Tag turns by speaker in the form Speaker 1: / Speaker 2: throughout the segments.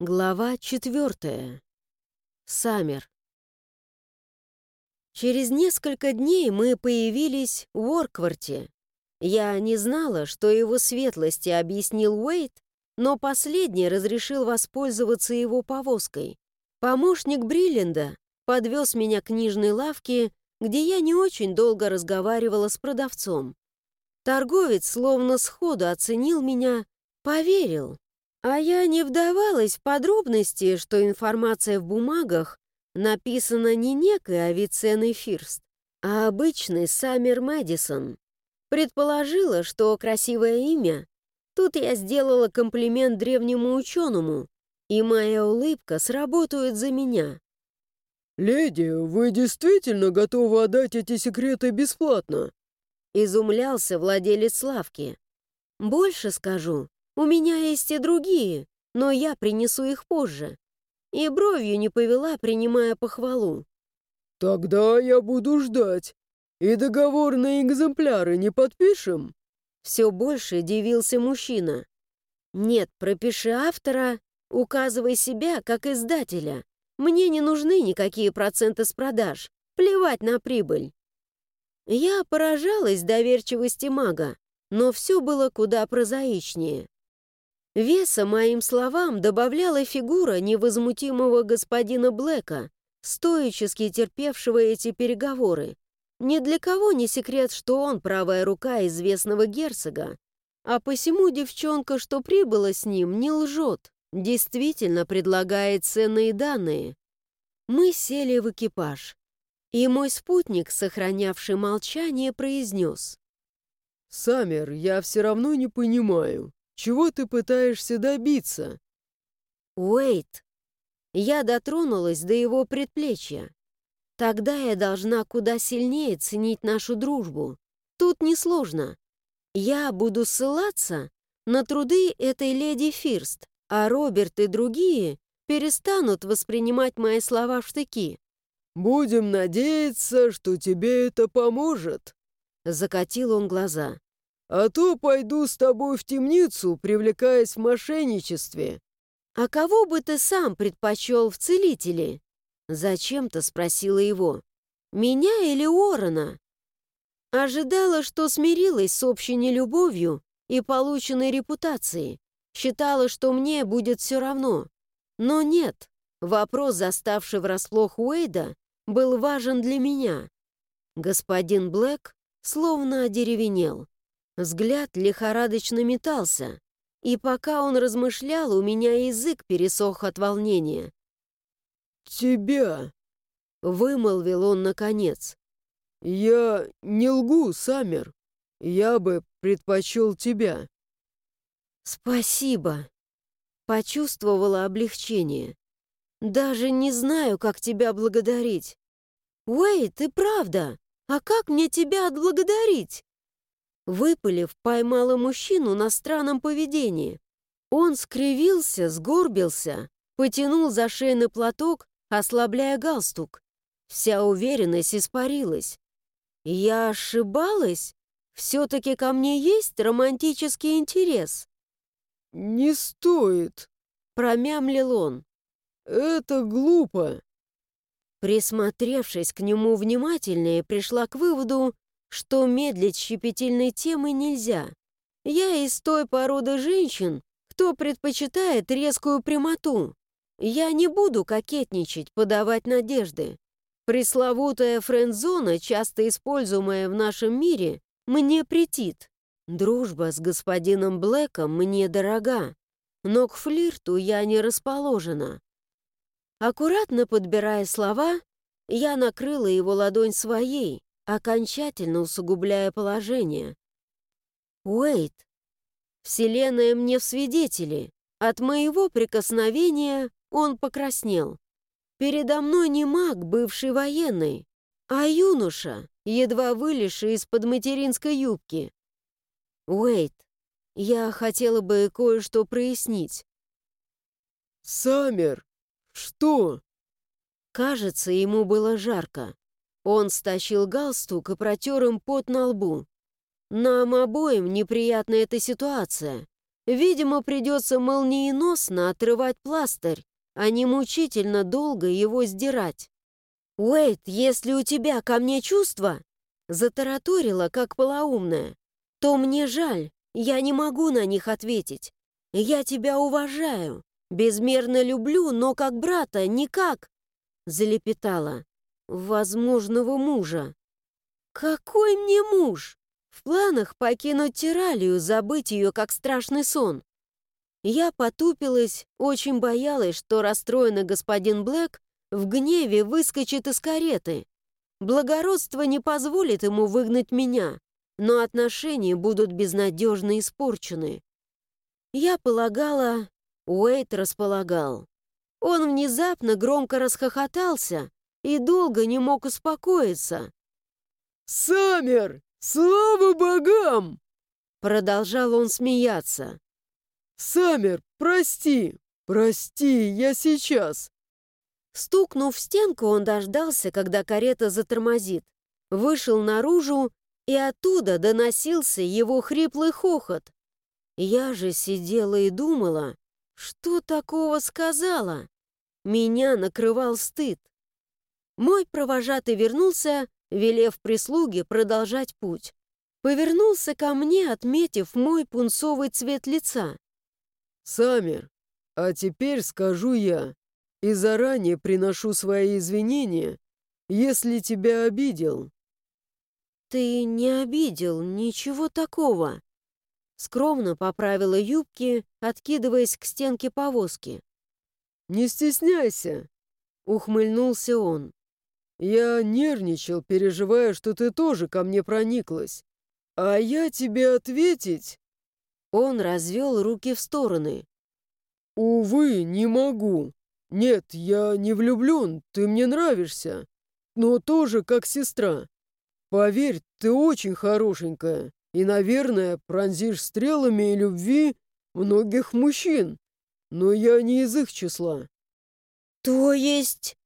Speaker 1: Глава четвертая. Саммер. Через несколько дней мы появились в Оркварте. Я не знала, что его светлости объяснил Уэйт, но последний разрешил воспользоваться его повозкой. Помощник Брилленда подвез меня к книжной лавке, где я не очень долго разговаривала с продавцом. Торговец словно сходу оценил меня, поверил, а я не вдавалась в подробности, что информация в бумагах написана не некой Авиценной Фирст, а обычный Саммер Мэдисон. Предположила, что красивое имя. Тут я сделала комплимент древнему ученому, и моя улыбка сработает за меня.
Speaker 2: «Леди, вы действительно готовы отдать эти секреты бесплатно?»
Speaker 1: Изумлялся владелец лавки. «Больше скажу. У меня есть и другие, но я принесу их позже». И бровью не повела, принимая похвалу.
Speaker 2: «Тогда я буду ждать. И договор на экземпляры не подпишем?»
Speaker 1: Все больше дивился мужчина. «Нет, пропиши автора, указывай себя как издателя. Мне не нужны никакие проценты с продаж. Плевать на прибыль». Я поражалась доверчивости мага, но все было куда прозаичнее. Веса моим словам добавляла фигура невозмутимого господина Блэка, стоически терпевшего эти переговоры. Ни для кого не секрет, что он правая рука известного герцога. А посему девчонка, что прибыла с ним, не лжет, действительно предлагает ценные данные. Мы сели в экипаж, и мой спутник, сохранявший молчание, произнес.
Speaker 2: «Саммер, я все равно не понимаю, чего ты пытаешься добиться?»
Speaker 1: «Уэйт!» Я дотронулась до его предплечья. Тогда я должна куда сильнее ценить нашу дружбу. Тут несложно. Я буду ссылаться на труды этой леди Фирст, а Роберт и другие перестанут воспринимать мои слова в штыки.
Speaker 2: «Будем надеяться, что тебе это поможет», — закатил он глаза. А то пойду с тобой в темницу, привлекаясь в мошенничестве».
Speaker 1: «А кого бы ты сам предпочел в целителе?» Зачем-то спросила его. «Меня или Уоррена?» Ожидала, что смирилась с общей нелюбовью и полученной репутацией. Считала, что мне будет все равно. Но нет, вопрос, заставший врасплох Уэйда, был важен для меня. Господин Блэк словно одеревенел. Взгляд лихорадочно метался, и пока он размышлял, у меня язык пересох от волнения.
Speaker 2: «Тебя!»
Speaker 1: — вымолвил он наконец.
Speaker 2: «Я не лгу, Саммер. Я бы предпочел тебя».
Speaker 1: «Спасибо!» — почувствовала облегчение. «Даже не знаю, как тебя благодарить. Уэй, ты правда! А как мне тебя отблагодарить?» Выпалив, поймала мужчину на странном поведении. Он скривился, сгорбился, потянул за шейный платок, ослабляя галстук. Вся уверенность испарилась. Я ошибалась? Все-таки ко мне есть романтический интерес.
Speaker 2: «Не стоит», —
Speaker 1: промямлил он.
Speaker 2: «Это глупо».
Speaker 1: Присмотревшись к нему внимательнее, пришла к выводу, что медлить щепетильной темой нельзя. Я из той породы женщин, кто предпочитает резкую прямоту. Я не буду кокетничать, подавать надежды. Пресловутая френд-зона, часто используемая в нашем мире, мне претит. Дружба с господином Блэком мне дорога, но к флирту я не расположена. Аккуратно подбирая слова, я накрыла его ладонь своей, окончательно усугубляя положение. Уэйт, Вселенная мне в свидетели. От моего прикосновения он покраснел. Передо мной не маг, бывший военный, а юноша, едва вылезший из-под материнской юбки. Уэйт, я хотела бы кое-что прояснить.
Speaker 2: «Саммер, что?»
Speaker 1: Кажется, ему было жарко. Он стащил галстук и протер им пот на лбу. Нам обоим неприятна эта ситуация. Видимо, придется молниеносно отрывать пластырь, а не мучительно долго его сдирать. «Уэйт, если у тебя ко мне чувства...» Затараторила, как полоумная. «То мне жаль, я не могу на них ответить. Я тебя уважаю, безмерно люблю, но как брата никак...» Залепетала. «Возможного мужа». «Какой мне муж?» В планах покинуть Тиралию, забыть ее как страшный сон. Я потупилась, очень боялась, что расстроенный господин Блэк в гневе выскочит из кареты. Благородство не позволит ему выгнать меня, но отношения будут безнадежно испорчены. Я полагала, Уэйт располагал. Он внезапно громко расхохотался и долго не мог успокоиться.
Speaker 2: «Саммер, слава богам!»
Speaker 1: Продолжал он смеяться.
Speaker 2: «Саммер, прости, прости, я сейчас!»
Speaker 1: Стукнув в стенку, он дождался, когда карета затормозит, вышел наружу, и оттуда доносился его хриплый хохот. Я же сидела и думала, что такого сказала. Меня накрывал стыд. Мой провожатый вернулся, велев прислуге продолжать путь. Повернулся ко мне, отметив мой пунцовый цвет лица.
Speaker 2: «Самер, а теперь скажу я, и заранее приношу свои извинения, если тебя обидел».
Speaker 1: «Ты не обидел, ничего такого». Скромно поправила юбки, откидываясь к стенке повозки.
Speaker 2: «Не стесняйся», — ухмыльнулся он. «Я нервничал, переживая, что ты тоже ко мне прониклась. А я тебе ответить...»
Speaker 1: Он развел руки в стороны.
Speaker 2: «Увы, не могу. Нет, я не влюблен, ты мне нравишься, но тоже как сестра. Поверь, ты очень хорошенькая и, наверное, пронзишь стрелами любви многих мужчин, но я не из их числа».
Speaker 1: «То есть...»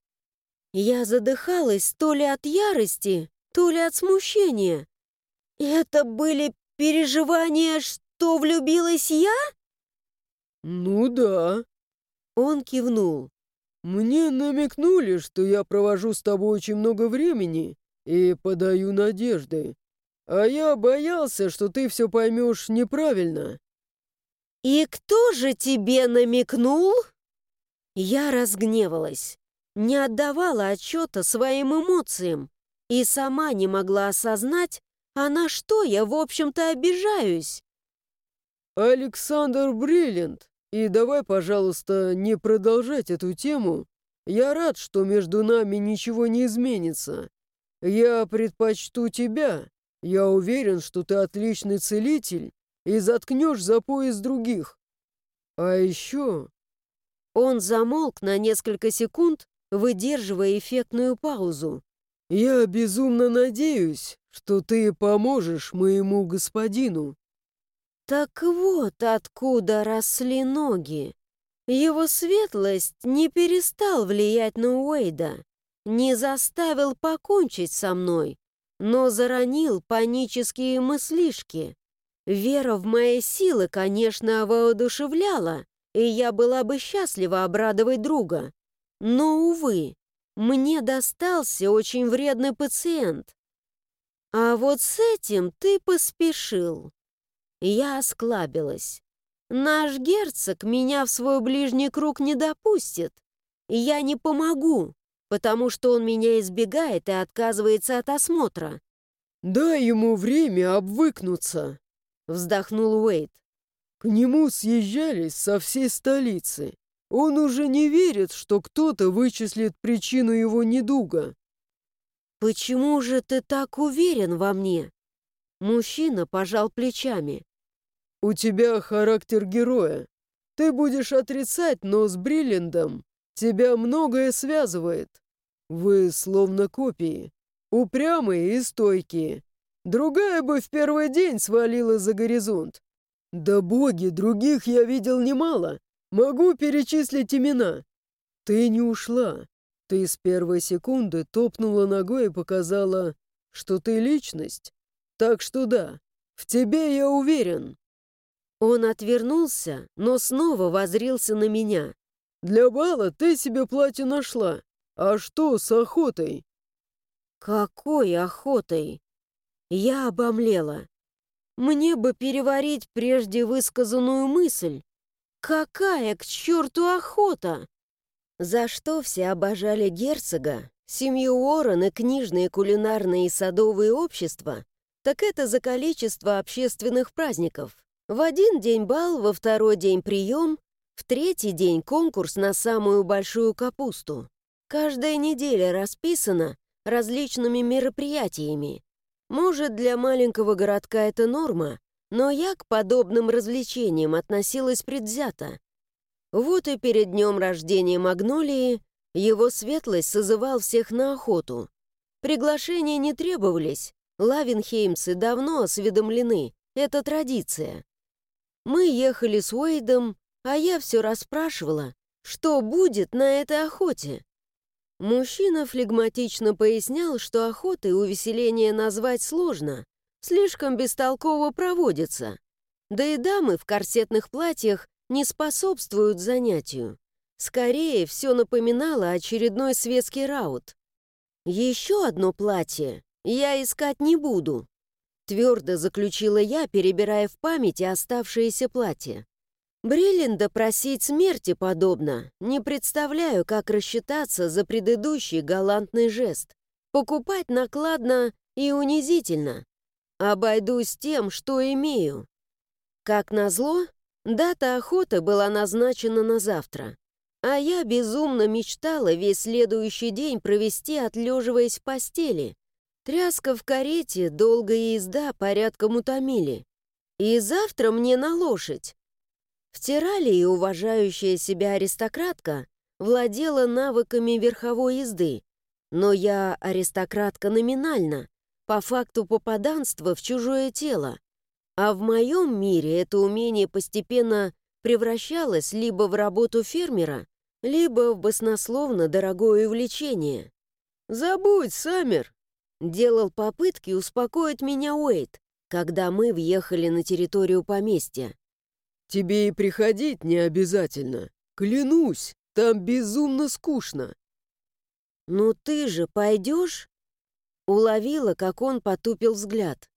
Speaker 1: Я задыхалась то ли от ярости, то ли от смущения. Это были переживания, что влюбилась я?
Speaker 2: «Ну да».
Speaker 1: Он кивнул.
Speaker 2: «Мне намекнули, что я провожу с тобой очень много времени и подаю надежды. А я боялся, что ты все поймешь неправильно».
Speaker 1: «И кто же тебе намекнул?» Я разгневалась, не отдавала отчета своим эмоциям и сама не могла осознать, а на что я, в общем-то, обижаюсь.
Speaker 2: «Александр Бриллиант, и давай, пожалуйста, не продолжать эту тему. Я рад, что между нами ничего не изменится. Я предпочту тебя. Я уверен, что ты отличный целитель и заткнешь за пояс других. А еще...»
Speaker 1: Он замолк на несколько секунд, выдерживая эффектную паузу.
Speaker 2: «Я безумно надеюсь, что ты поможешь моему господину».
Speaker 1: Так вот откуда росли ноги. Его светлость не перестал влиять на Уэйда, не заставил покончить со мной, но заронил панические мыслишки. Вера в мои силы, конечно, воодушевляла, и я была бы счастлива обрадовать друга. Но, увы, мне достался очень вредный пациент. А вот с этим ты поспешил. Я осклабилась. Наш герцог меня в свой ближний круг не допустит. Я не помогу, потому что он меня избегает и отказывается от осмотра.
Speaker 2: «Дай ему время обвыкнуться», — вздохнул Уэйт. «К нему съезжались со всей столицы. Он уже не верит, что кто-то вычислит причину его недуга».
Speaker 1: «Почему же ты так уверен во мне?» Мужчина пожал плечами.
Speaker 2: «У тебя характер героя. Ты будешь отрицать, но с Бриллиндом тебя многое связывает. Вы словно копии, упрямые и стойкие. Другая бы в первый день свалила за горизонт. Да боги, других я видел немало. Могу перечислить имена. Ты не ушла. Ты с первой секунды топнула ногой и показала, что ты личность. Так что да, в тебе я уверен.
Speaker 1: Он отвернулся, но снова возрился на меня.
Speaker 2: «Для бала ты себе платье нашла. А что с охотой?»
Speaker 1: «Какой охотой?» Я обомлела. Мне бы переварить прежде высказанную мысль. Какая к черту охота? За что все обожали герцога, семью Уоррен и книжные, кулинарные и садовые общества, так это за количество общественных праздников. В один день бал, во второй день прием, в третий день конкурс на самую большую капусту. Каждая неделя расписана различными мероприятиями. Может, для маленького городка это норма, но я к подобным развлечениям относилась предвзято. Вот и перед днем рождения Магнолии его светлость созывал всех на охоту. Приглашения не требовались, лавенхеймцы давно осведомлены, это традиция. Мы ехали с Уэйдом, а я все расспрашивала, что будет на этой охоте. Мужчина флегматично пояснял, что охоты увеселение назвать сложно, слишком бестолково проводятся. Да и дамы в корсетных платьях не способствуют занятию. Скорее, все напоминало очередной светский раут. Еще одно платье я искать не буду. Твердо заключила я, перебирая в памяти оставшиеся платья. Бриллинда просить смерти подобно. Не представляю, как рассчитаться за предыдущий галантный жест. Покупать накладно и унизительно. Обойдусь тем, что имею. Как назло, дата охоты была назначена на завтра. А я безумно мечтала весь следующий день провести, отлеживаясь в постели. Тряска в карете, долгая езда порядком утомили. И завтра мне на лошадь. В Тиралии уважающая себя аристократка владела навыками верховой езды, но я аристократка номинально, по факту попаданства в чужое тело. А в моем мире это умение постепенно превращалось либо в работу фермера, либо в баснословно дорогое увлечение.
Speaker 2: «Забудь, Саммер!»
Speaker 1: Делал попытки успокоить меня Уэйт, когда мы въехали на территорию поместья.
Speaker 2: Тебе и приходить не обязательно. Клянусь, там безумно скучно.
Speaker 1: Ну ты же пойдешь? Уловила, как он потупил взгляд.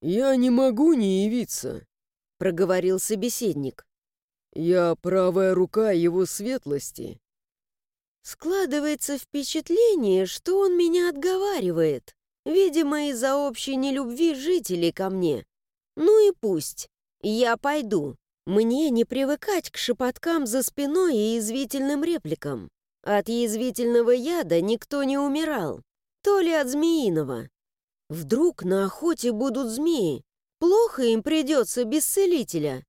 Speaker 2: Я не могу не явиться,
Speaker 1: проговорил собеседник.
Speaker 2: Я правая рука его светлости.
Speaker 1: Складывается впечатление, что он меня отговаривает, видимо, из-за общей нелюбви жителей ко мне. Ну и пусть, я пойду. Мне не привыкать к шепоткам за спиной и язвительным репликам. От язвительного яда никто не умирал, то ли от змеиного. Вдруг на охоте будут змеи, плохо им придется без целителя.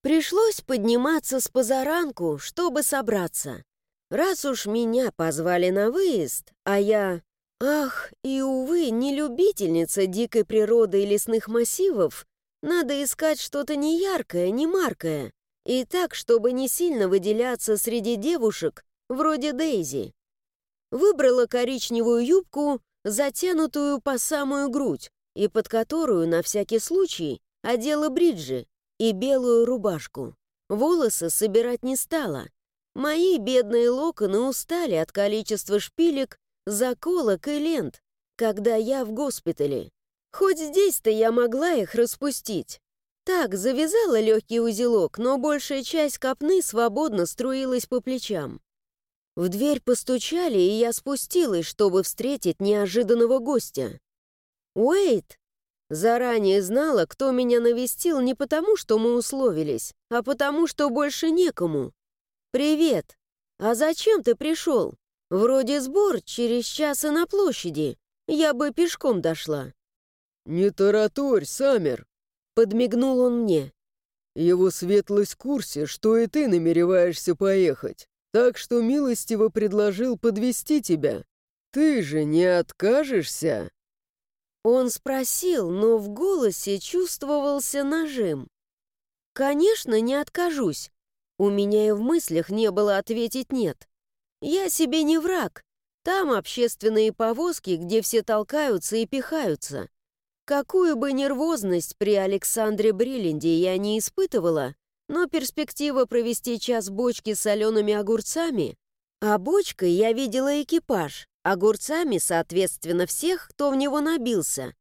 Speaker 1: Пришлось подниматься с позаранку, чтобы собраться. Раз уж меня позвали на выезд, а я... Ах, и, увы, не любительница дикой природы и лесных массивов, надо искать что-то неяркое, не маркое, и так, чтобы не сильно выделяться среди девушек, вроде Дейзи. Выбрала коричневую юбку, затянутую по самую грудь, и под которую, на всякий случай, одела бриджи и белую рубашку. Волосы собирать не стала. Мои бедные локоны устали от количества шпилек, заколок и лент, когда я в госпитале. Хоть здесь-то я могла их распустить. Так, завязала легкий узелок, но большая часть копны свободно струилась по плечам. В дверь постучали, и я спустилась, чтобы встретить неожиданного гостя. Уэйт! Заранее знала, кто меня навестил не потому, что мы условились, а потому, что больше некому. «Привет! А зачем ты пришел? Вроде сбор через час и на площади. Я бы пешком дошла».
Speaker 2: «Не тараторь, Саммер!» — подмигнул он мне. «Его светлость в курсе, что и ты намереваешься поехать, так что милостиво предложил подвести тебя. Ты же не откажешься?»
Speaker 1: Он спросил, но в голосе чувствовался нажим. «Конечно, не откажусь. У меня и в мыслях не было ответить «нет». Я себе не враг. Там общественные повозки, где все толкаются и пихаются. Какую бы нервозность при Александре Бриллинде я не испытывала, но перспектива провести час в бочке с солеными огурцами, а бочкой я видела экипаж, огурцами, соответственно, всех, кто в него набился,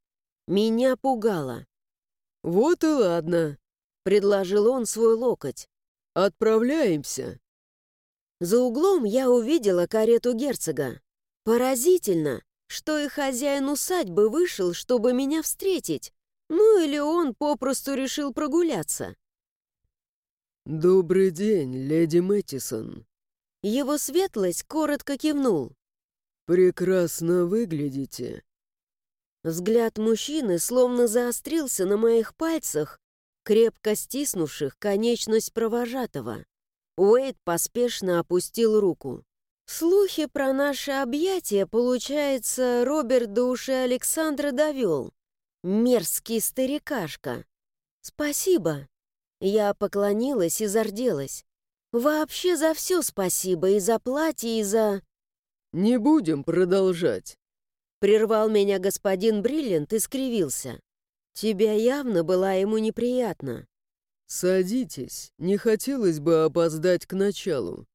Speaker 1: меня пугало.
Speaker 2: «Вот и ладно», —
Speaker 1: предложил он свой локоть.
Speaker 2: «Отправляемся».
Speaker 1: За углом я увидела карету герцога. Поразительно, что и хозяин усадьбы вышел, чтобы меня встретить. Ну или он попросту решил прогуляться.
Speaker 2: «Добрый день, леди Мэттисон».
Speaker 1: Его светлость коротко кивнул.
Speaker 2: «Прекрасно выглядите».
Speaker 1: Взгляд мужчины словно заострился на моих пальцах, крепко стиснувших конечность провожатого. Уэйд поспешно опустил руку. Слухи про наше объятие, получается, Роберт до уши Александра довел. Мерзкий старикашка. Спасибо. Я поклонилась и зарделась. Вообще за все спасибо, и за платье, и за...
Speaker 2: «Не будем продолжать», —
Speaker 1: прервал меня господин Бриллиант и скривился. «Тебя явно была ему неприятно».
Speaker 2: «Садитесь, не хотелось бы опоздать к началу».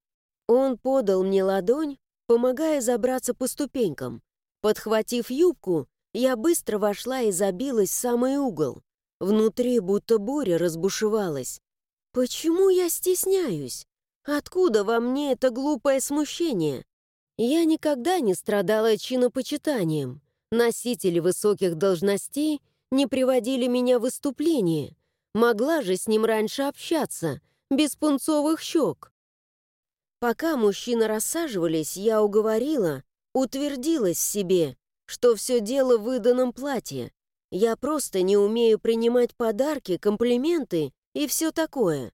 Speaker 1: Он подал мне ладонь, помогая забраться по ступенькам. Подхватив юбку, я быстро вошла и забилась в самый угол. Внутри будто буря разбушевалась. Почему я стесняюсь? Откуда во мне это глупое смущение? Я никогда не страдала чинопочитанием. Носители высоких должностей не приводили меня в выступление. Могла же с ним раньше общаться, без пунцовых щек. Пока мужчины рассаживались, я уговорила, утвердилась в себе, что все дело в выданном платье. Я просто не умею принимать подарки, комплименты и все такое.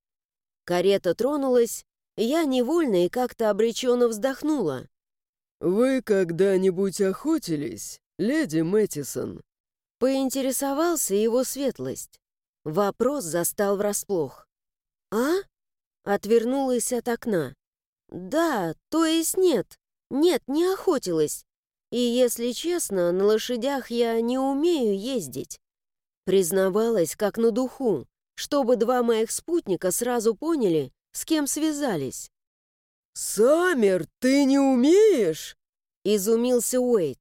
Speaker 1: Карета тронулась, я невольно и как-то обреченно вздохнула.
Speaker 2: «Вы когда-нибудь охотились, леди Мэттисон?»
Speaker 1: Поинтересовался его светлость. Вопрос застал врасплох. «А?» Отвернулась от окна. «Да, то есть нет. Нет, не охотилась. И, если честно, на лошадях я не умею ездить. Признавалась, как на духу, чтобы два моих спутника сразу поняли, с кем связались.
Speaker 2: «Саммер, ты не умеешь?»
Speaker 1: — изумился Уэйт.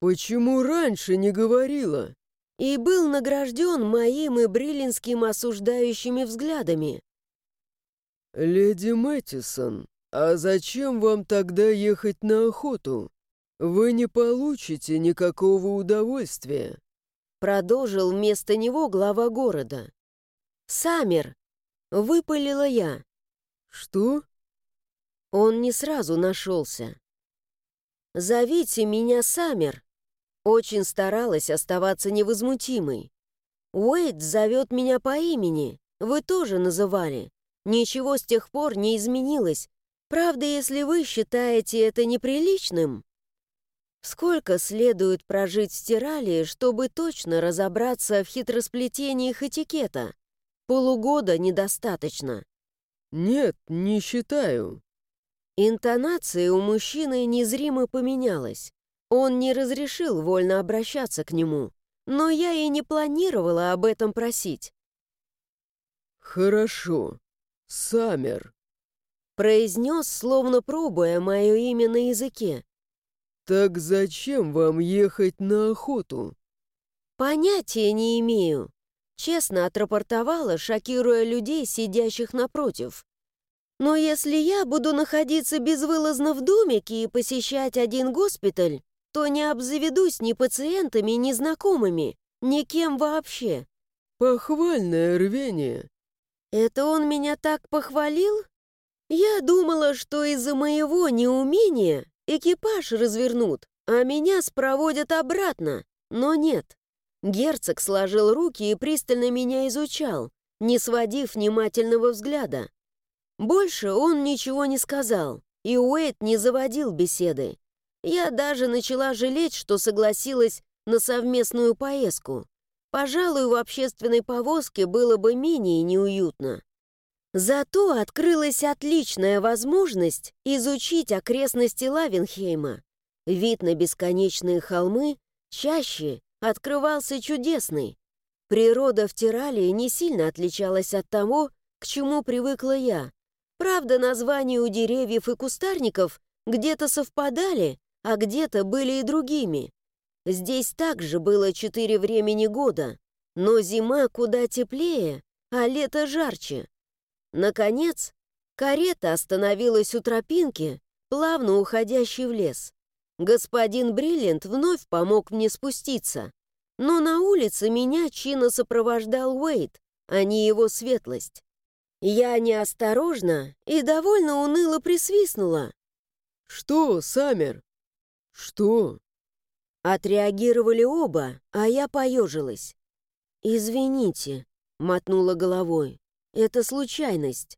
Speaker 2: «Почему раньше не говорила?»
Speaker 1: И был награжден моим и бриллинским осуждающими взглядами.
Speaker 2: «Леди Мэттисон, а зачем вам тогда ехать на охоту?» «Вы не получите никакого удовольствия», —
Speaker 1: продолжил вместо него глава города. «Саммер!» — выпалила я.
Speaker 2: «Что?»
Speaker 1: Он не сразу нашелся. «Зовите меня Саммер!» Очень старалась оставаться невозмутимой. «Уэйд зовет меня по имени. Вы тоже называли. Ничего с тех пор не изменилось. Правда, если вы считаете это неприличным...» Сколько следует прожить в стирале, чтобы точно разобраться в хитросплетениях этикета? Полугода недостаточно.
Speaker 2: Нет, не считаю.
Speaker 1: Интонация у мужчины незримо поменялась. Он не разрешил вольно обращаться к нему, но я и не планировала об этом просить.
Speaker 2: «Хорошо, Саммер», —
Speaker 1: произнес, словно пробуя мое имя на языке.
Speaker 2: «Так зачем вам ехать на охоту?»
Speaker 1: «Понятия не имею», — честно отрапортовала, шокируя людей, сидящих напротив. «Но если я буду находиться безвылазно в домике и посещать один госпиталь, то не обзаведусь ни пациентами, ни знакомыми, никем вообще».
Speaker 2: «Похвальное рвение».
Speaker 1: «Это он меня так похвалил?» «Я думала, что из-за моего неумения Экипаж развернут, а меня спроводят обратно. Но нет. Герцог сложил руки и пристально меня изучал, не сводив внимательного взгляда. Больше он ничего не сказал, и Уэйт не заводил беседы. Я даже начала жалеть, что согласилась на совместную поездку. Пожалуй, в общественной повозке было бы менее неуютно. Зато открылась отличная возможность изучить окрестности Лавенхейма. Вид на бесконечные холмы, чаще, открывался чудесный. Природа в Тиралии не сильно отличалась от того, к чему привыкла я. Правда, названия у деревьев и кустарников где-то совпадали, а где-то были и другими. Здесь также было четыре времени года, но зима куда теплее, а лето жарче. Наконец, карета остановилась у тропинки, плавно уходящей в лес. Господин Бриллиант вновь помог мне спуститься, но на улице меня чинно сопровождал Уэйт, а не его светлость. Я неосторожно и довольно уныло присвистнула.
Speaker 2: «Что, Саммер?» «Что?»
Speaker 1: Отреагировали оба, а я поежилась. «Извините», — мотнула головой, — «это случайность.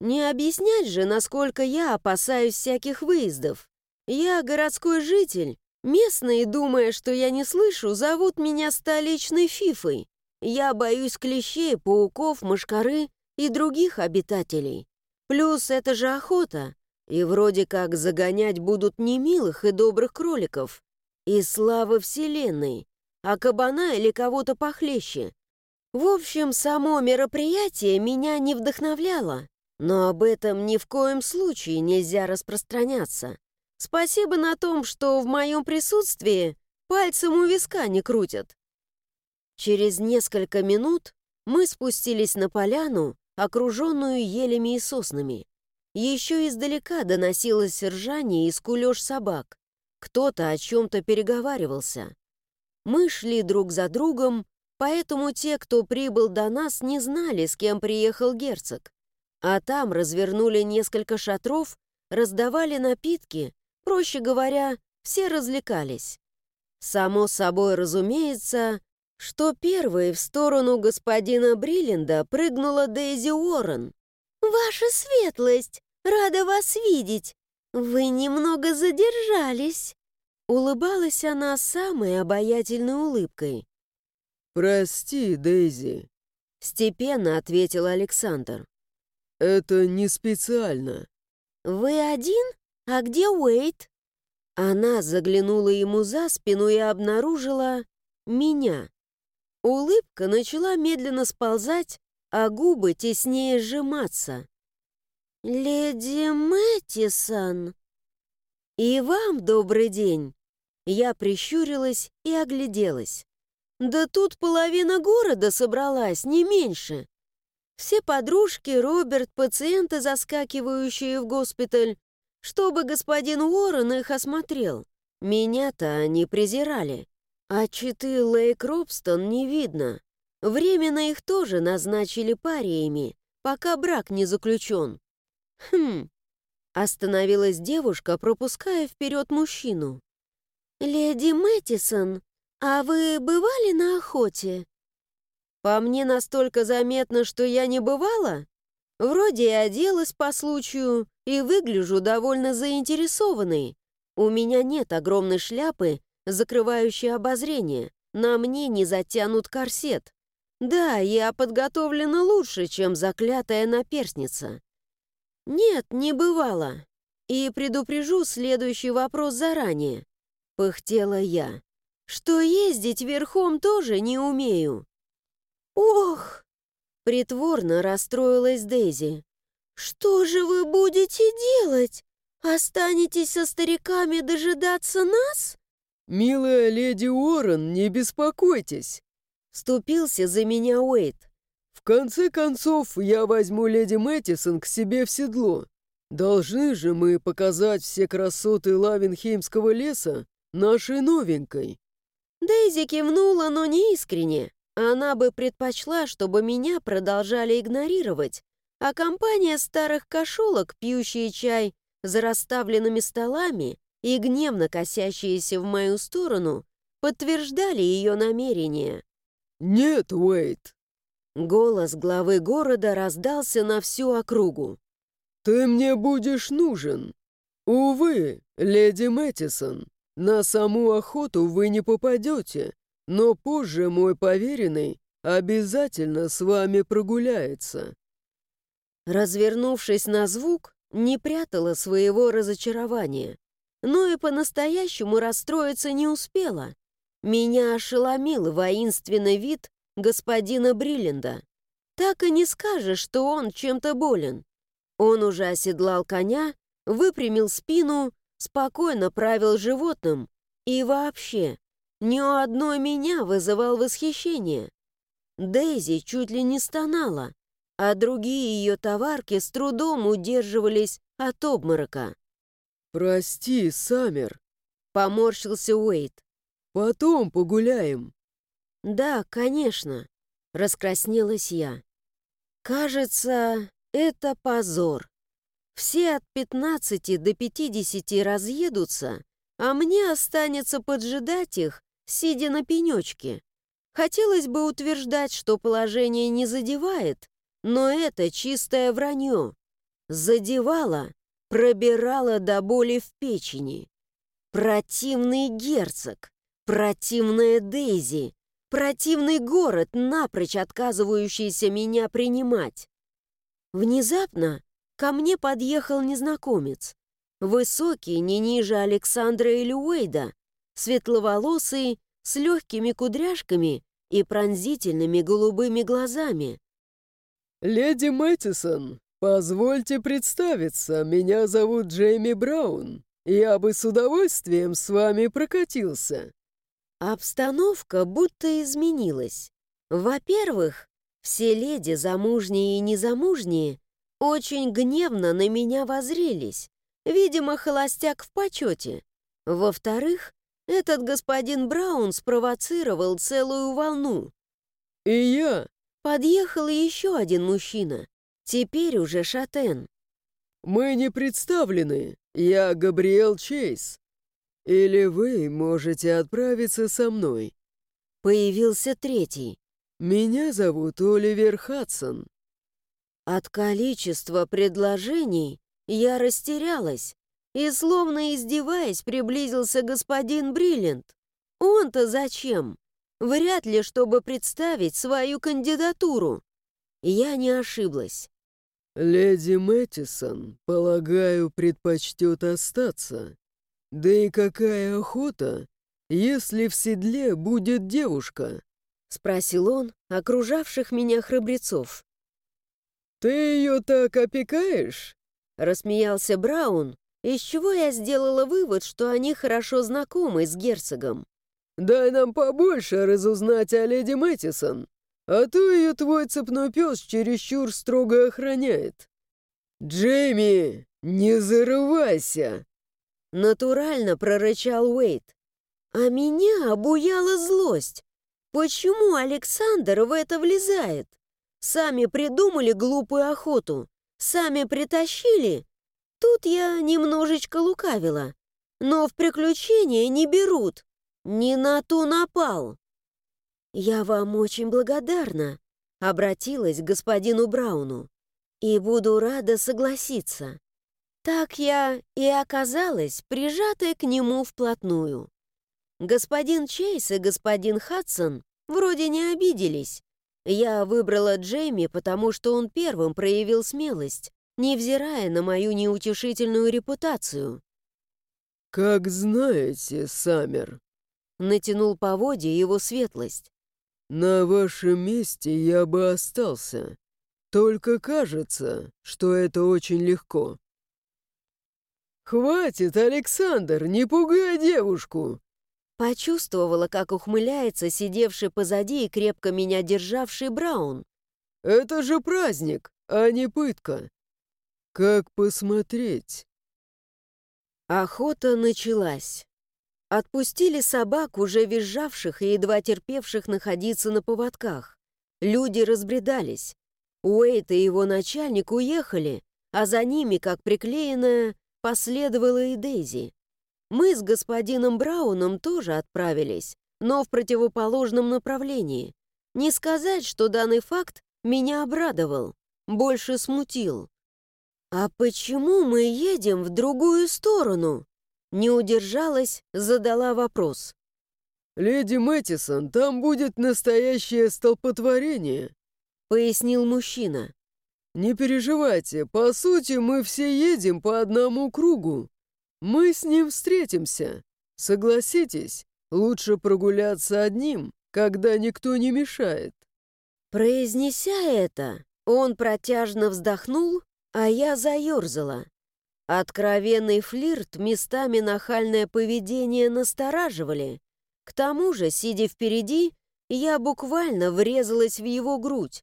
Speaker 1: Не объяснять же, насколько я опасаюсь всяких выездов. Я городской житель. Местные, думая, что я не слышу, зовут меня столичной фифой. Я боюсь клещей, пауков, мошкары и других обитателей. Плюс это же охота. И вроде как загонять будут не милых и добрых кроликов. И слава вселенной. А кабана или кого-то похлеще. В общем, само мероприятие меня не вдохновляло. Но об этом ни в коем случае нельзя распространяться. Спасибо на том, что в моем присутствии пальцем у виска не крутят. Через несколько минут мы спустились на поляну, окруженную елями и соснами. Еще издалека доносилось ржание и скулеж собак. Кто-то о чем-то переговаривался. Мы шли друг за другом, поэтому те, кто прибыл до нас, не знали, с кем приехал герцог. А там развернули несколько шатров, раздавали напитки, проще говоря, все развлекались. Само собой разумеется, что первой в сторону господина Бриллинда прыгнула Дейзи Уоррен. «Ваша светлость! Рада вас видеть! Вы немного задержались!» Улыбалась она самой обаятельной улыбкой.
Speaker 2: «Прости, Дейзи», —
Speaker 1: степенно ответил Александр.
Speaker 2: «Это не специально».
Speaker 1: «Вы один? А где Уэйт?» Она заглянула ему за спину и обнаружила меня. Улыбка начала медленно сползать, а губы теснее сжиматься. «Леди Мэттисон!» «И вам добрый день!» Я прищурилась и огляделась. «Да тут половина города собралась, не меньше!» Все подружки, Роберт, пациенты, заскакивающие в госпиталь, чтобы господин Уоррен их осмотрел. Меня-то они презирали. А читы Лейк Робстон не видно. Временно их тоже назначили париями, пока брак не заключен. Хм. Остановилась девушка, пропуская вперед мужчину. «Леди Мэттисон, а вы бывали на охоте?» По мне настолько заметно, что я не бывала? Вроде и оделась по случаю, и выгляжу довольно заинтересованной. У меня нет огромной шляпы, закрывающей обозрение. На мне не затянут корсет. Да, я подготовлена лучше, чем заклятая наперсница. Нет, не бывало. И предупрежу следующий вопрос заранее. Пыхтела я. Что ездить верхом тоже не умею. «Ох!» — притворно расстроилась Дейзи. «Что же вы будете делать? Останетесь со стариками дожидаться нас?»
Speaker 2: «Милая леди Уоррен, не беспокойтесь!» — вступился за меня Уэйт. «В конце концов, я возьму леди Мэттисон к себе в седло. Должны же мы показать все красоты Лавенхеймского леса нашей новенькой».
Speaker 1: Дейзи кивнула, но не искренне. Она бы предпочла, чтобы меня продолжали игнорировать, а компания старых кошелок, пьющие чай за расставленными столами и гневно косящиеся в мою сторону, подтверждали ее намерения.
Speaker 2: «Нет, Уэйт!»
Speaker 1: Голос главы города раздался на всю округу.
Speaker 2: «Ты мне будешь нужен. Увы, леди Мэттисон, на саму охоту вы не попадете, но позже мой поверенный обязательно с вами прогуляется».
Speaker 1: Развернувшись на звук, не прятала своего разочарования, но и по-настоящему расстроиться не успела. Меня ошеломил воинственный вид господина Бриллинда. Так и не скажешь, что он чем-то болен. Он уже оседлал коня, выпрямил спину, спокойно правил животным и вообще ни у одной меня вызывал восхищение. Дейзи чуть ли не стонала, а другие ее товарки с трудом удерживались от обморока.
Speaker 2: «Прости, Саммер», —
Speaker 1: поморщился Уэйт.
Speaker 2: «Потом погуляем».
Speaker 1: «Да, конечно», — раскраснелась я. «Кажется, это позор. Все от 15 до 50 разъедутся, а мне останется поджидать их, сидя на пенечке. Хотелось бы утверждать, что положение не задевает, но это чистое вранье. Задевало, пробирало до боли в печени. Противный герцог, противная Дейзи, противный город, напрочь отказывающийся меня принимать. Внезапно ко мне подъехал незнакомец. Высокий, не ниже Александра или Уэйда, светловолосый, с легкими кудряшками и пронзительными голубыми глазами.
Speaker 2: «Леди Мэттисон, позвольте представиться, меня зовут Джейми Браун. Я бы с удовольствием с вами прокатился».
Speaker 1: Обстановка будто изменилась. Во-первых, все леди, замужние и незамужние, очень гневно на меня возрелись. Видимо, холостяк в почете. Во-вторых, этот господин Браун спровоцировал целую волну.
Speaker 2: «И я!»
Speaker 1: Подъехал еще один мужчина, теперь уже шатен.
Speaker 2: «Мы не представлены. Я Габриэл Чейз. Или вы можете отправиться со мной?»
Speaker 1: Появился третий.
Speaker 2: «Меня зовут Оливер Хадсон».
Speaker 1: От количества предложений я растерялась и, словно издеваясь, приблизился господин Бриллиант. Он-то зачем? Вряд ли, чтобы представить свою кандидатуру. Я не ошиблась.
Speaker 2: «Леди Мэттисон, полагаю, предпочтет остаться. Да и какая охота, если в седле будет девушка?»
Speaker 1: — спросил он окружавших меня храбрецов.
Speaker 2: «Ты ее так опекаешь?»
Speaker 1: — рассмеялся Браун, из чего я сделала вывод, что они хорошо знакомы с герцогом.
Speaker 2: «Дай нам побольше разузнать о леди Мэттисон, а то ее твой цепной пес чересчур строго охраняет. Джейми, не зарывайся!»
Speaker 1: Натурально прорычал Уэйт. А меня обуяла злость. Почему Александр в это влезает? Сами придумали глупую охоту, сами притащили. Тут я немножечко лукавила. Но в приключения не берут. Не на ту напал. Я вам очень благодарна, обратилась к господину Брауну. И буду рада согласиться. Так я и оказалась прижатой к нему вплотную. Господин Чейз и господин Хадсон вроде не обиделись. Я выбрала Джейми, потому что он первым проявил смелость, невзирая на мою неутешительную репутацию.
Speaker 2: «Как знаете, Саммер», —
Speaker 1: натянул поводья его светлость.
Speaker 2: «На вашем месте я бы остался. Только кажется, что это очень легко». «Хватит, Александр, не пугай девушку!»
Speaker 1: Почувствовала, как ухмыляется сидевший позади и крепко меня державший Браун.
Speaker 2: «Это же праздник, а не пытка. Как посмотреть?»
Speaker 1: Охота началась. Отпустили собак, уже визжавших и едва терпевших находиться на поводках. Люди разбредались. Уэйт и его начальник уехали, а за ними, как приклеенная, последовала и Дейзи. Мы с господином Брауном тоже отправились, но в противоположном направлении. Не сказать, что данный факт меня обрадовал, больше смутил. «А почему мы едем в другую сторону?» Не удержалась, задала вопрос.
Speaker 2: «Леди Мэттисон, там будет настоящее столпотворение», — пояснил мужчина. «Не переживайте, по сути, мы все едем по одному кругу. Мы с ним встретимся. Согласитесь, Лучше прогуляться одним, когда никто не мешает».
Speaker 1: Произнеся это, он протяжно вздохнул, а я заерзала. Откровенный флирт, местами нахальное поведение настораживали. К тому же, сидя впереди, я буквально врезалась в его грудь,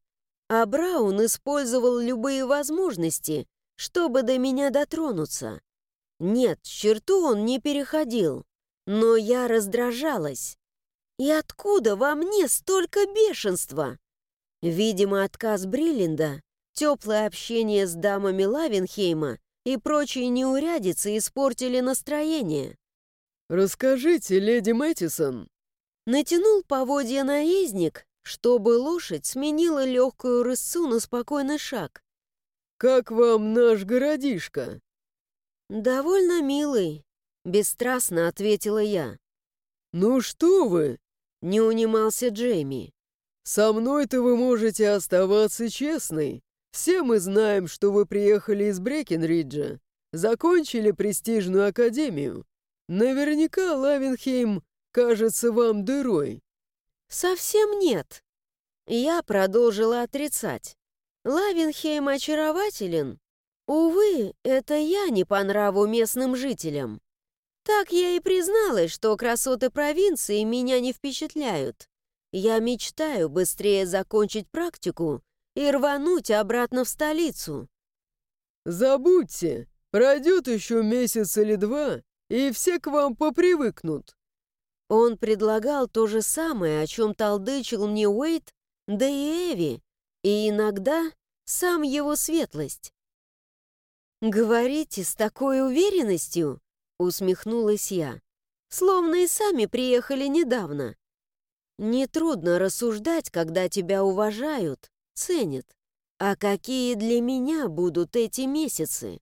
Speaker 1: а Браун использовал любые возможности, чтобы до меня дотронуться. Нет, черту он не переходил, но я раздражалась. И откуда во мне столько бешенства? Видимо, отказ Бриллинда, теплое общение с дамами Лавенхейма и прочие неурядицы испортили настроение.
Speaker 2: «Расскажите, леди Мэттисон».
Speaker 1: Натянул поводья наездник, чтобы лошадь сменила легкую рысцу на спокойный шаг.
Speaker 2: «Как вам наш городишко?»
Speaker 1: «Довольно милый», — бесстрастно ответила я.
Speaker 2: «Ну что вы?»
Speaker 1: — не унимался Джейми.
Speaker 2: «Со мной-то вы можете оставаться честной. Все мы знаем, что вы приехали из Брекенриджа, закончили престижную академию. Наверняка Лавенхейм кажется вам дырой».
Speaker 1: «Совсем нет». Я продолжила отрицать. Лавенхейм очарователен. Увы, это я не по нраву местным жителям. Так я и призналась, что красоты провинции меня не впечатляют. Я мечтаю быстрее закончить практику и рвануть обратно в столицу.
Speaker 2: «Забудьте, пройдет еще месяц или два, и все к вам попривыкнут».
Speaker 1: Он предлагал то же самое, о чем толдычил мне Уэйт, да и Эви, и иногда сам его светлость. «Говорите с такой уверенностью?» — усмехнулась я. «Словно и сами приехали недавно. Нетрудно рассуждать, когда тебя уважают, ценят. А какие для меня будут эти месяцы?»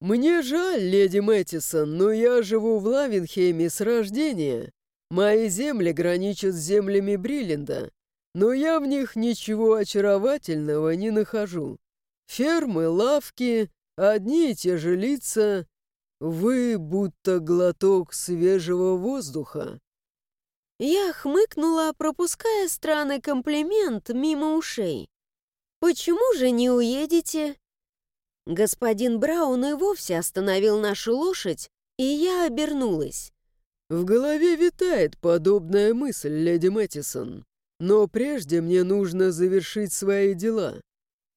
Speaker 2: «Мне жаль, леди Мэттисон, но я живу в Лавенхейме с рождения. Мои земли граничат с землями Бриллинда, но я в них ничего очаровательного не нахожу. Фермы, лавки, одни и те же лица. Вы будто глоток свежего воздуха.
Speaker 1: Я хмыкнула, пропуская странный комплимент мимо ушей. «Почему же не уедете?» Господин Браун и вовсе остановил нашу лошадь, и я обернулась.
Speaker 2: В голове витает подобная мысль, леди Мэттисон. Но прежде мне нужно завершить свои дела.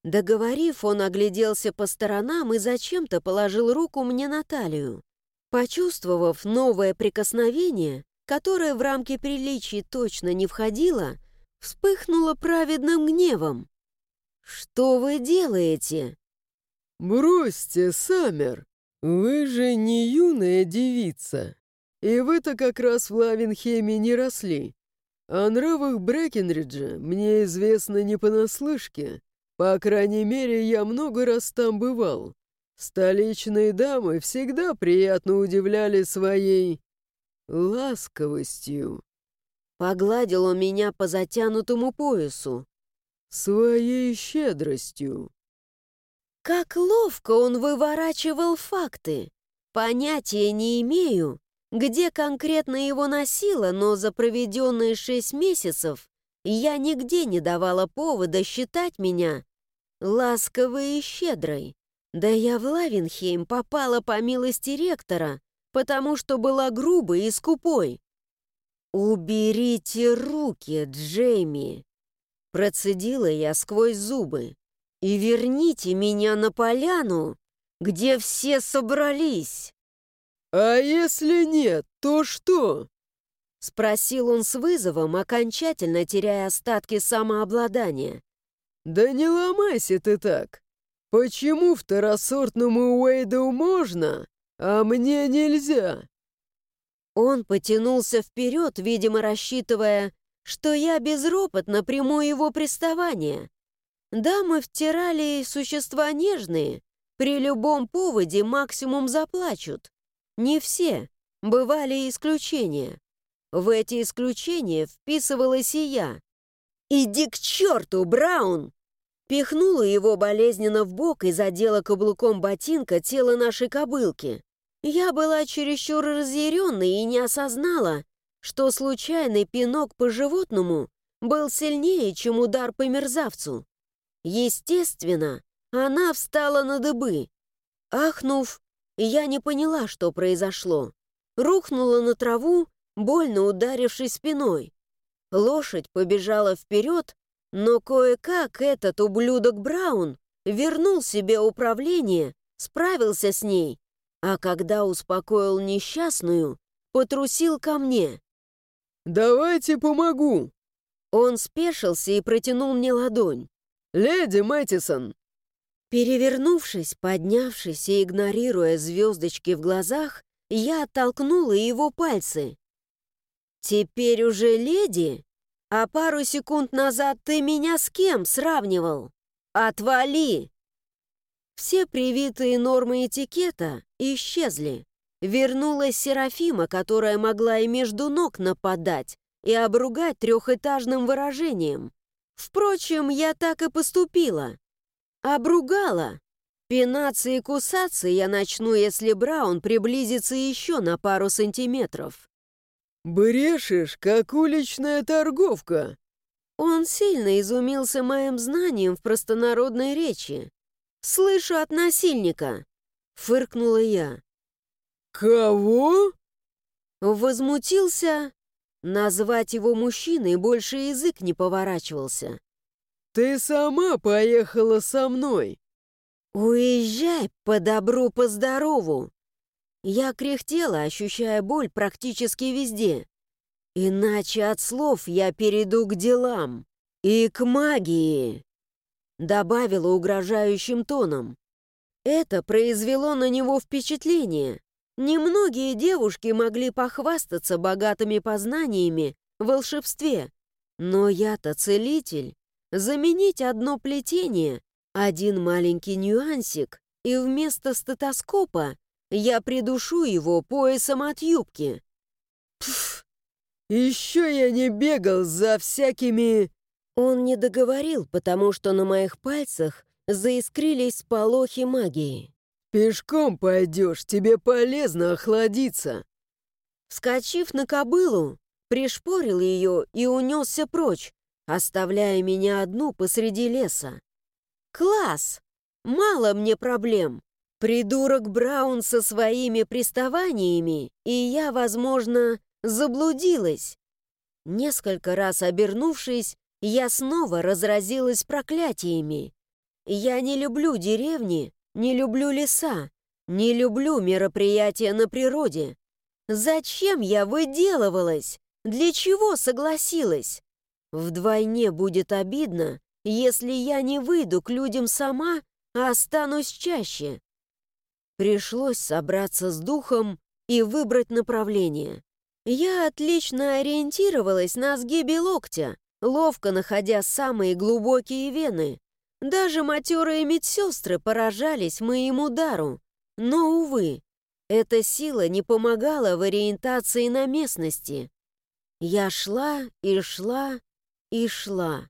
Speaker 1: Договорив, он огляделся по сторонам и зачем-то положил руку мне на талию. Почувствовав новое прикосновение, которое в рамки приличий точно не входило, вспыхнуло праведным гневом. «Что вы делаете?»
Speaker 2: «Бросьте, Саммер, вы же не юная девица, и вы-то как раз в Лавенхеме не росли. О нравах Брэкенриджа мне известно не понаслышке. По крайней мере, я много раз там бывал. Столичные дамы всегда приятно удивляли своей ласковостью.
Speaker 1: Погладил он меня по затянутому поясу.
Speaker 2: Своей щедростью.
Speaker 1: Как ловко он выворачивал факты. Понятия не имею, где конкретно его носило, но за проведенные шесть месяцев я нигде не давала повода считать меня ласковой и щедрой. Да я в Лавенхейм попала по милости ректора, потому что была грубой и скупой. «Уберите руки, Джейми!» Процедила я сквозь зубы и верните меня на поляну, где все собрались».
Speaker 2: «А если нет, то что?»
Speaker 1: Спросил он с вызовом, окончательно теряя остатки самообладания.
Speaker 2: «Да не ломайся ты так! Почему второсортному Уэйду можно, а мне нельзя?»
Speaker 1: Он потянулся вперед, видимо, рассчитывая, что я безропотно приму его приставание. Дамы втирали существа нежные, при любом поводе максимум заплачут. Не все, бывали исключения. В эти исключения вписывалась и я. «Иди к черту, Браун!» Пихнула его болезненно в бок и задела каблуком ботинка тело нашей кобылки. Я была чересчур разъяренной и не осознала, что случайный пинок по животному был сильнее, чем удар по мерзавцу. Естественно, она встала на дыбы. Ахнув, я не поняла, что произошло. Рухнула на траву, больно ударившись спиной. Лошадь побежала вперед, но кое-как этот ублюдок Браун вернул себе управление, справился с ней, а когда успокоил несчастную, потрусил ко мне.
Speaker 2: «Давайте помогу!»
Speaker 1: Он спешился и протянул мне ладонь.
Speaker 2: «Леди Мэттисон!»
Speaker 1: Перевернувшись, поднявшись и игнорируя звездочки в глазах, я оттолкнула его пальцы. «Теперь уже леди? А пару секунд назад ты меня с кем сравнивал? Отвали!» Все привитые нормы этикета исчезли. Вернулась Серафима, которая могла и между ног нападать и обругать трехэтажным выражением. Впрочем, я так и поступила. Обругала. Пинаться и кусаться я начну, если Браун приблизится еще на пару сантиметров.
Speaker 2: «Брешешь, как уличная торговка!»
Speaker 1: Он сильно изумился моим знанием в простонародной речи. «Слышу от насильника!» — фыркнула я.
Speaker 2: «Кого?»
Speaker 1: Возмутился. Назвать его мужчиной больше язык не поворачивался.
Speaker 2: «Ты сама поехала со мной!»
Speaker 1: «Уезжай по добру, по здорову!» Я кряхтела, ощущая боль практически везде. «Иначе от слов я перейду к делам и к магии!» Добавила угрожающим тоном. Это произвело на него впечатление. Немногие девушки могли похвастаться богатыми познаниями в волшебстве. Но я-то целитель. Заменить одно плетение, один маленький нюансик, и вместо стетоскопа я придушу его поясом от юбки.
Speaker 2: Пф, еще я не бегал за всякими...
Speaker 1: Он не договорил, потому что на моих пальцах заискрились полохи магии.
Speaker 2: «Пешком пойдешь, тебе полезно охладиться».
Speaker 1: Вскочив на кобылу, пришпорил ее и унесся прочь, оставляя меня одну посреди леса. «Класс! Мало мне проблем. Придурок Браун со своими приставаниями, и я, возможно, заблудилась». Несколько раз обернувшись, я снова разразилась проклятиями. Я не люблю деревни, не люблю леса, не люблю мероприятия на природе. Зачем я выделывалась? Для чего согласилась? Вдвойне будет обидно, если я не выйду к людям сама, а останусь чаще. Пришлось собраться с духом и выбрать направление. Я отлично ориентировалась на сгибе локтя, ловко находя самые глубокие вены. Даже матерые медсестры поражались моему дару. Но, увы, эта сила не помогала в ориентации на местности. Я шла и шла и шла.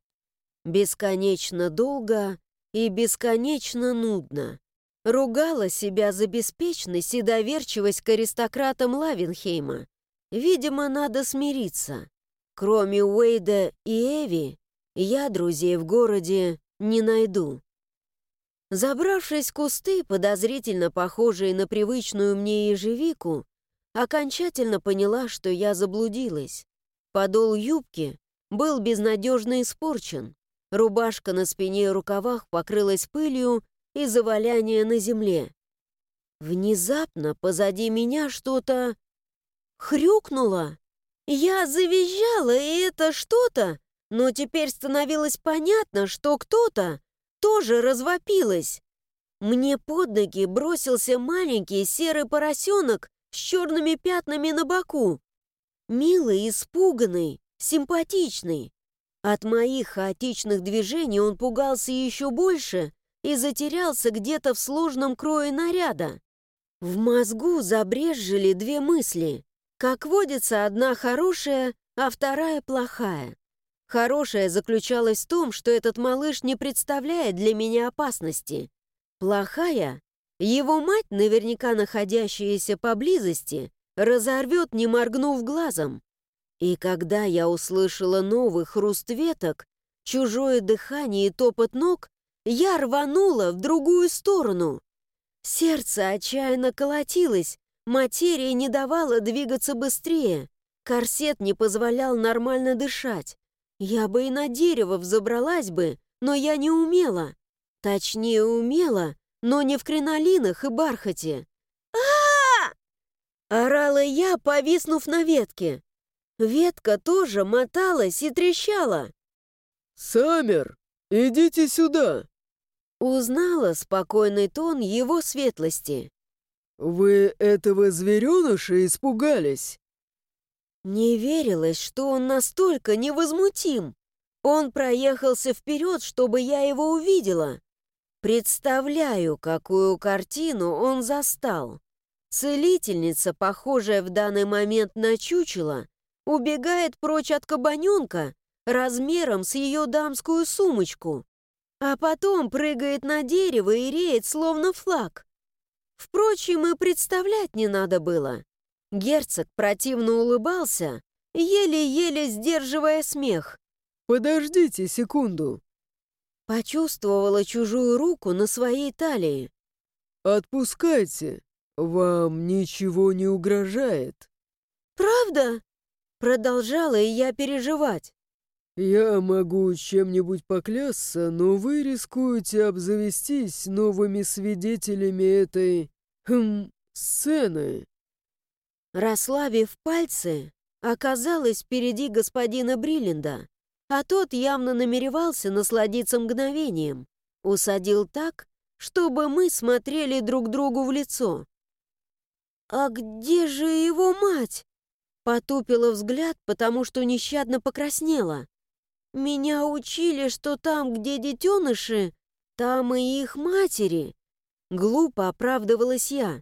Speaker 1: Бесконечно долго и бесконечно нудно. Ругала себя за беспечность и доверчивость к аристократам Лавенхейма. Видимо, надо смириться. Кроме Уэйда и Эви, я друзей в городе не найду. Забравшись в кусты, подозрительно похожие на привычную мне ежевику, окончательно поняла, что я заблудилась. Подол юбки был безнадежно испорчен. Рубашка на спине и рукавах покрылась пылью и заваляние на земле. Внезапно позади меня что-то хрюкнуло. Я завизжала, и это что-то, но теперь становилось понятно, что кто-то тоже развопилось. Мне под ноги бросился маленький серый поросенок с черными пятнами на боку. Милый, испуганный, симпатичный. От моих хаотичных движений он пугался еще больше и затерялся где-то в сложном крое наряда. В мозгу забрежжили две мысли. Как водится, одна хорошая, а вторая плохая. Хорошая заключалась в том, что этот малыш не представляет для меня опасности. Плохая — его мать, наверняка находящаяся поблизости, разорвет, не моргнув глазом. И когда я услышала новый хруст веток, чужое дыхание и топот ног, я рванула в другую сторону. Сердце отчаянно колотилось, материя не давала двигаться быстрее, корсет не позволял нормально дышать. Я бы и на дерево взобралась бы, но я не умела. Точнее, умела, но не в кринолинах и бархате. а Орала я, повиснув на ветке. Ветка тоже моталась и трещала.
Speaker 2: «Саммер, идите сюда!»
Speaker 1: Узнала спокойный тон его светлости.
Speaker 2: «Вы этого звереныша испугались?»
Speaker 1: Не верилось, что он настолько невозмутим. Он проехался вперед, чтобы я его увидела. Представляю, какую картину он застал. Целительница, похожая в данный момент на чучело, убегает прочь от кабаненка размером с ее дамскую сумочку а потом прыгает на дерево и реет, словно флаг. Впрочем, и представлять не надо было. Герцог противно улыбался, еле-еле сдерживая смех.
Speaker 2: «Подождите секунду».
Speaker 1: Почувствовала чужую руку на своей талии.
Speaker 2: «Отпускайте, вам ничего не угрожает».
Speaker 1: «Правда?» Продолжала и я переживать.
Speaker 2: «Я могу чем-нибудь поклясться, но вы рискуете обзавестись новыми свидетелями этой... хм... сцены».
Speaker 1: Расслабив пальцы, оказалась впереди господина Бриллинда, а тот явно намеревался насладиться мгновением. Усадил так, чтобы мы смотрели друг другу в лицо. «А где же его мать?» Потупила взгляд, потому что нещадно покраснела. Меня учили, что там, где детеныши, там и их матери. Глупо оправдывалась я.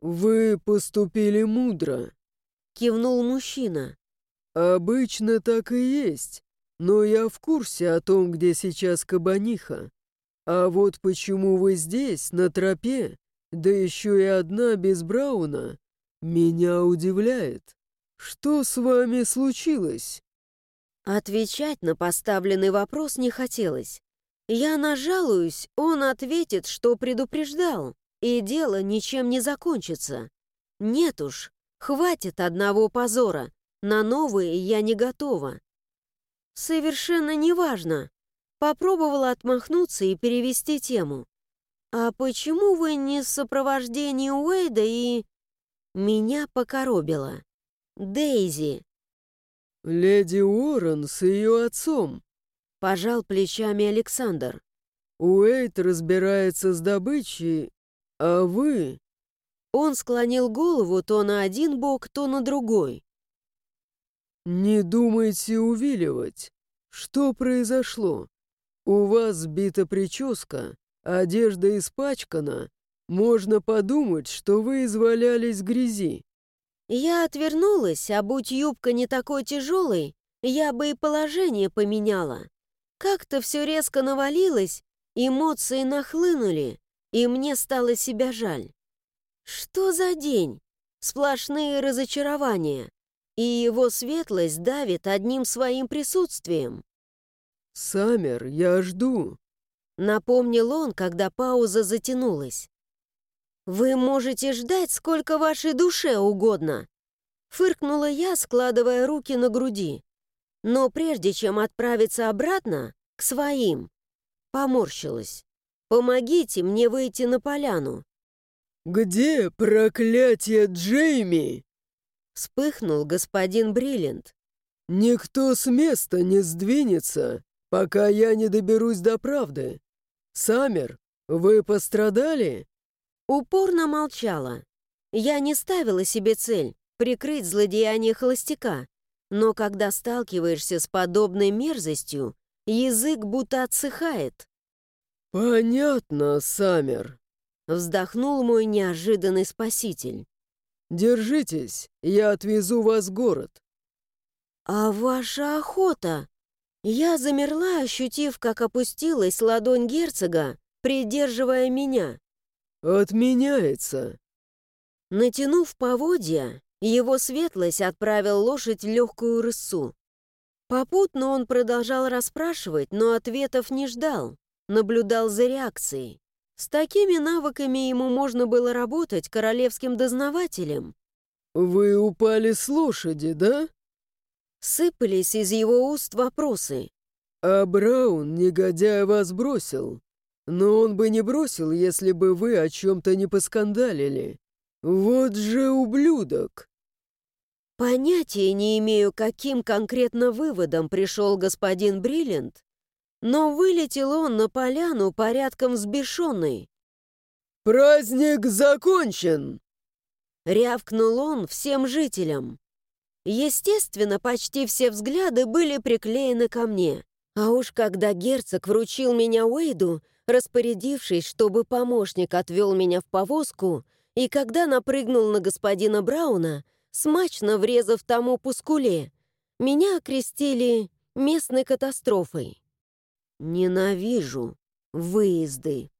Speaker 2: «Вы поступили мудро», —
Speaker 1: кивнул мужчина.
Speaker 2: «Обычно так и есть, но я в курсе о том, где сейчас кабаниха. А вот почему вы здесь, на тропе, да еще и одна без Брауна, меня удивляет. Что с вами случилось?»
Speaker 1: Отвечать на поставленный вопрос не хотелось. Я нажалуюсь, он ответит, что предупреждал, и дело ничем не закончится. Нет уж, хватит одного позора, на новые я не готова. Совершенно неважно. Попробовала отмахнуться и перевести тему. «А почему вы не в сопровождении Уэйда и...» Меня покоробило. «Дейзи,
Speaker 2: «Леди Уоррен с ее отцом», —
Speaker 1: пожал плечами Александр.
Speaker 2: «Уэйт разбирается с добычей, а вы...»
Speaker 1: Он склонил голову то на один бок, то на другой.
Speaker 2: «Не думайте увиливать. Что произошло? У вас сбита прическа, одежда испачкана. Можно подумать, что вы извалялись грязи.
Speaker 1: Я отвернулась, а будь юбка не такой тяжелой, я бы и положение поменяла. Как-то все резко навалилось, эмоции нахлынули, и мне стало себя жаль. Что за день? Сплошные разочарования, и его светлость давит одним своим присутствием.
Speaker 2: «Саммер, я жду», —
Speaker 1: напомнил он, когда пауза затянулась. «Вы можете ждать, сколько вашей душе угодно!» Фыркнула я, складывая руки на груди. Но прежде чем отправиться обратно, к своим, поморщилась. «Помогите мне выйти на поляну!»
Speaker 2: «Где проклятие Джейми?»
Speaker 1: Вспыхнул господин Бриллиант.
Speaker 2: «Никто с места не сдвинется, пока я не доберусь до правды. Саммер, вы пострадали?»
Speaker 1: Упорно молчала. Я не ставила себе цель прикрыть злодеяние холостяка, но когда сталкиваешься с подобной мерзостью, язык будто отсыхает.
Speaker 2: «Понятно, Саммер», —
Speaker 1: вздохнул мой неожиданный спаситель.
Speaker 2: «Держитесь, я отвезу вас в город».
Speaker 1: «А ваша охота?» Я замерла, ощутив, как опустилась ладонь герцога, придерживая меня.
Speaker 2: «Отменяется!»
Speaker 1: Натянув поводья, Его светлость отправил лошадь в легкую рысу. Попутно он продолжал расспрашивать, но ответов не ждал, наблюдал за реакцией. С такими навыками ему можно было работать королевским дознавателем.
Speaker 2: «Вы упали с лошади, да?»
Speaker 1: Сыпались из его уст вопросы.
Speaker 2: «А Браун, негодяй, вас бросил. Но он бы не бросил, если бы вы о чем-то не поскандалили. Вот же ублюдок!»
Speaker 1: Понятия не имею, каким конкретно выводом пришел господин Бриллиант, но вылетел он на поляну порядком взбешенный.
Speaker 2: «Праздник закончен!»
Speaker 1: Рявкнул он всем жителям. Естественно, почти все взгляды были приклеены ко мне. А уж когда герцог вручил меня Уэйду, распорядившись, чтобы помощник отвел меня в повозку, и когда напрыгнул на господина Брауна, смачно врезав тому по скуле, меня окрестили местной катастрофой. Ненавижу выезды.